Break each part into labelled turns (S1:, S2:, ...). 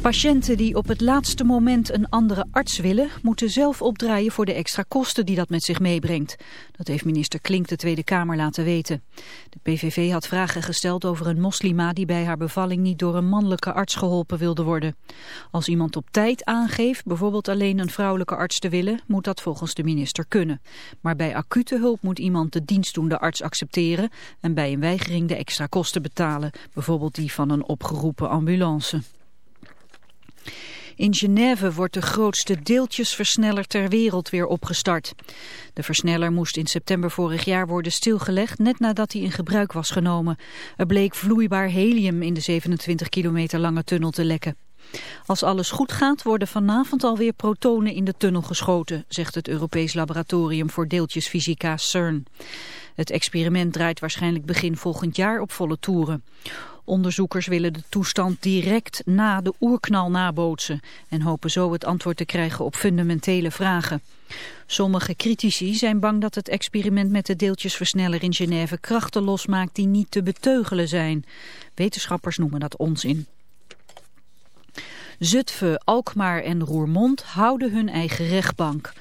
S1: Patiënten die op het laatste moment een andere arts willen... moeten zelf opdraaien voor de extra kosten die dat met zich meebrengt. Dat heeft minister Klink de Tweede Kamer laten weten. De PVV had vragen gesteld over een moslima... die bij haar bevalling niet door een mannelijke arts geholpen wilde worden. Als iemand op tijd aangeeft bijvoorbeeld alleen een vrouwelijke arts te willen... moet dat volgens de minister kunnen. Maar bij acute hulp moet iemand de dienstdoende arts accepteren... en bij een weigering de extra kosten betalen. Bijvoorbeeld die van een opgeroepen ambulance. In Genève wordt de grootste deeltjesversneller ter wereld weer opgestart. De versneller moest in september vorig jaar worden stilgelegd, net nadat hij in gebruik was genomen. Er bleek vloeibaar helium in de 27 kilometer lange tunnel te lekken. Als alles goed gaat worden vanavond alweer protonen in de tunnel geschoten, zegt het Europees Laboratorium voor Deeltjesfysica CERN. Het experiment draait waarschijnlijk begin volgend jaar op volle toeren. Onderzoekers willen de toestand direct na de oerknal nabootsen en hopen zo het antwoord te krijgen op fundamentele vragen. Sommige critici zijn bang dat het experiment met de deeltjesversneller in Genève krachten losmaakt die niet te beteugelen zijn. Wetenschappers noemen dat onzin. Zutphen, Alkmaar en Roermond houden hun eigen rechtbank.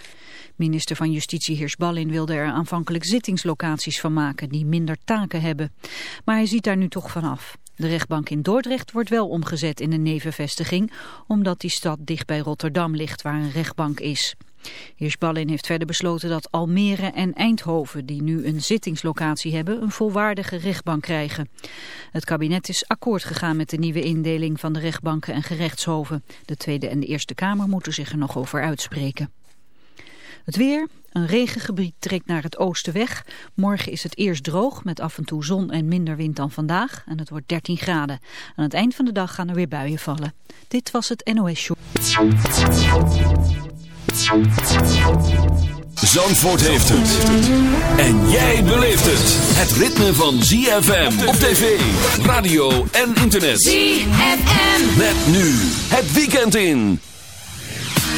S1: Minister van Justitie Heersballin wilde er aanvankelijk zittingslocaties van maken die minder taken hebben. Maar hij ziet daar nu toch vanaf. De rechtbank in Dordrecht wordt wel omgezet in een nevenvestiging, omdat die stad dicht bij Rotterdam ligt waar een rechtbank is. Heersballin heeft verder besloten dat Almere en Eindhoven, die nu een zittingslocatie hebben, een volwaardige rechtbank krijgen. Het kabinet is akkoord gegaan met de nieuwe indeling van de rechtbanken en gerechtshoven. De Tweede en de Eerste Kamer moeten zich er nog over uitspreken. Het weer, een regengebied trekt naar het oosten weg. Morgen is het eerst droog met af en toe zon en minder wind dan vandaag. En het wordt 13 graden. Aan het eind van de dag gaan er weer buien vallen. Dit was het NOS Show.
S2: Zandvoort heeft het. En jij beleeft het. Het ritme van ZFM op tv, radio en internet.
S3: ZFM.
S2: Met nu het weekend in.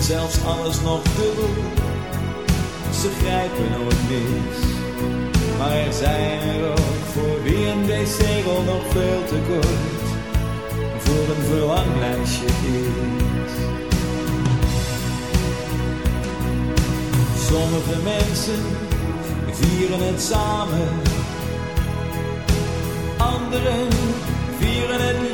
S3: Zelfs alles nog dubbel. Ze grijpen nooit mis. Maar er zijn er ook voor wie een wc-rol nog veel te kort. Voor een verlanglijstje is. Sommige mensen vieren het samen. Anderen vieren het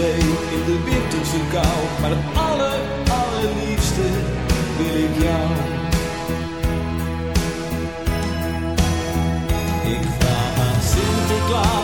S3: in de winterse kou. Maar het aller, allerliefste wil ik jou. Ik vraag aan Sinterklaas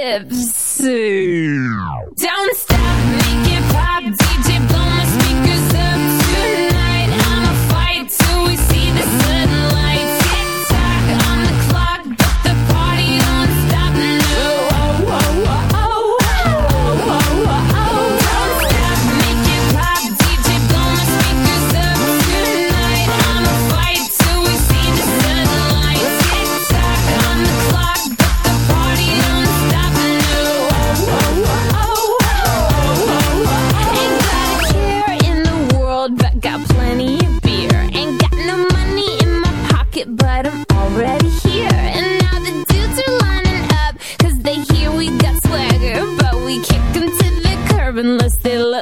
S4: lives downstairs.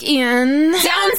S4: in.
S5: Down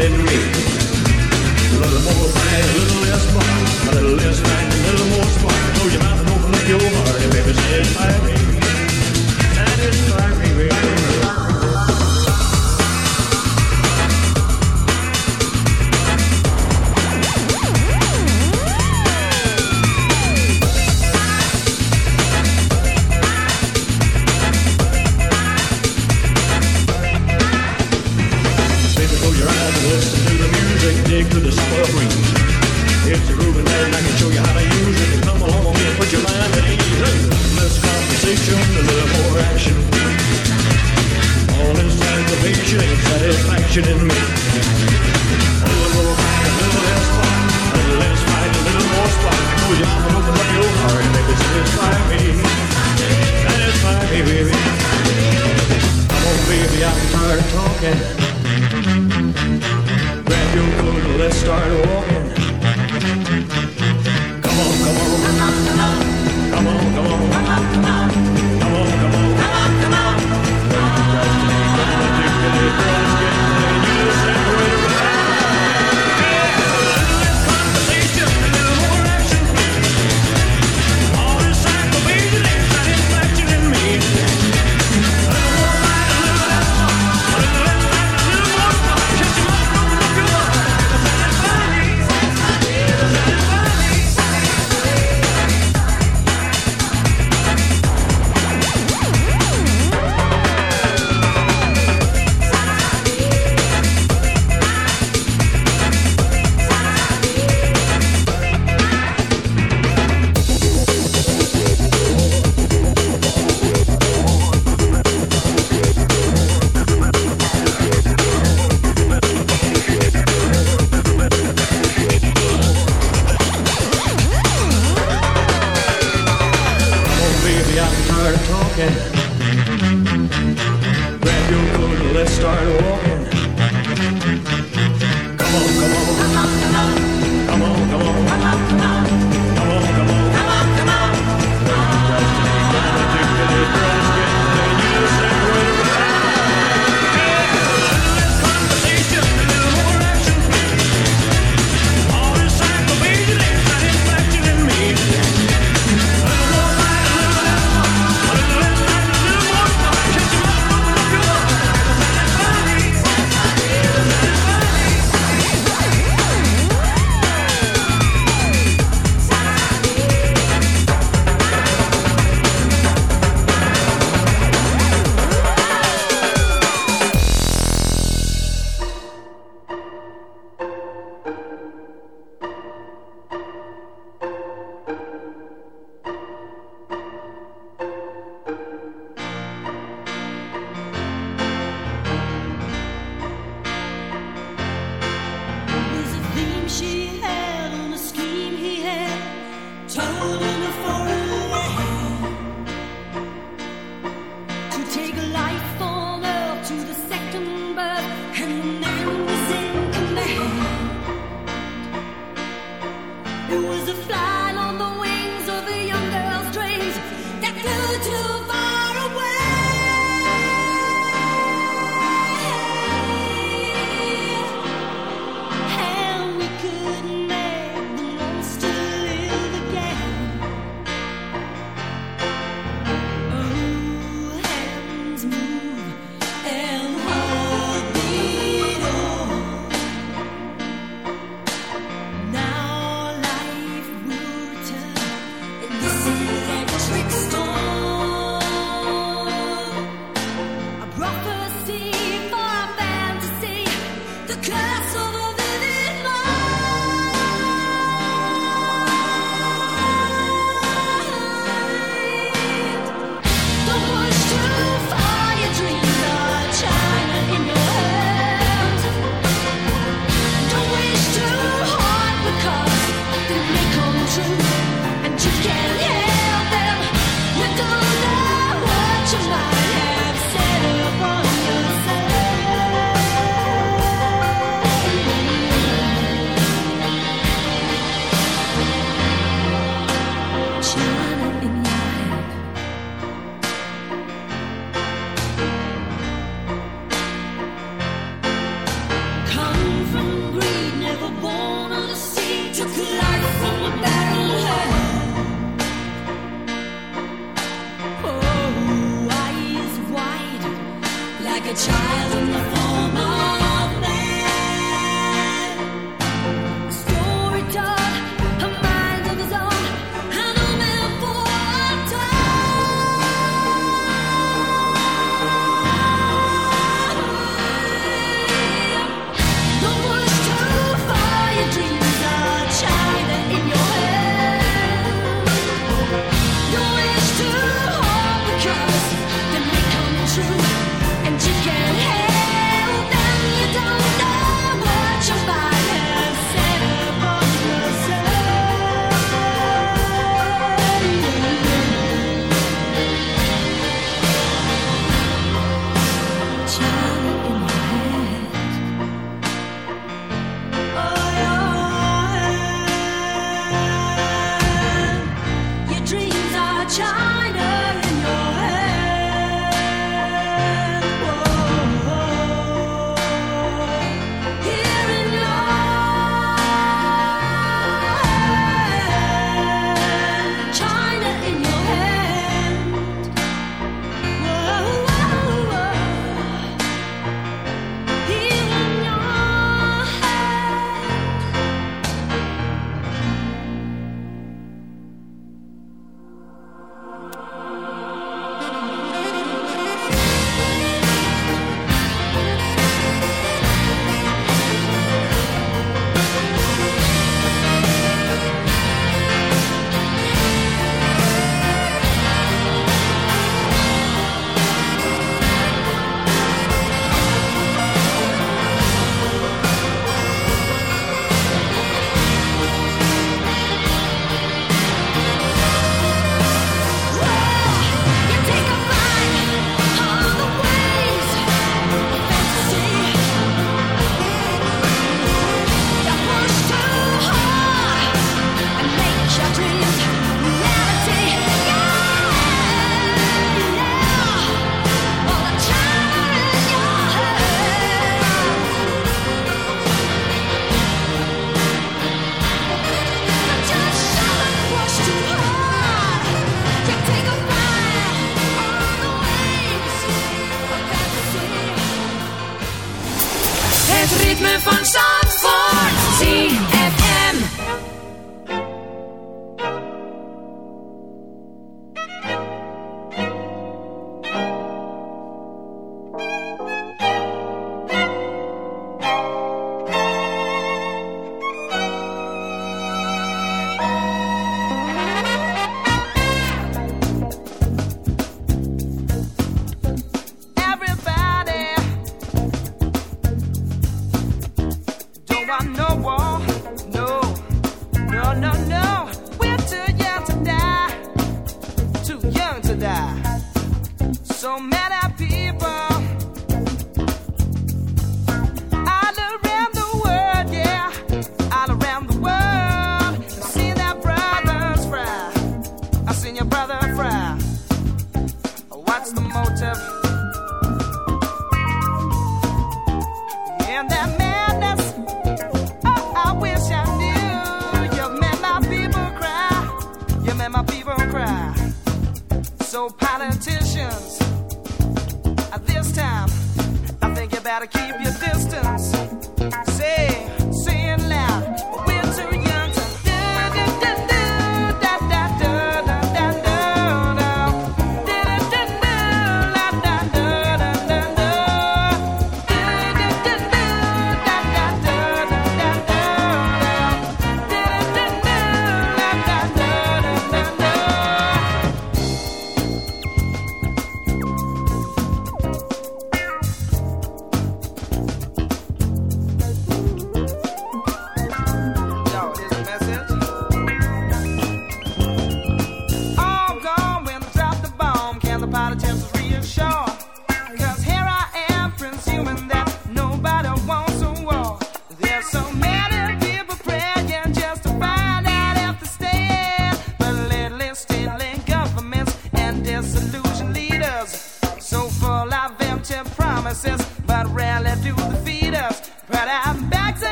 S6: delivery.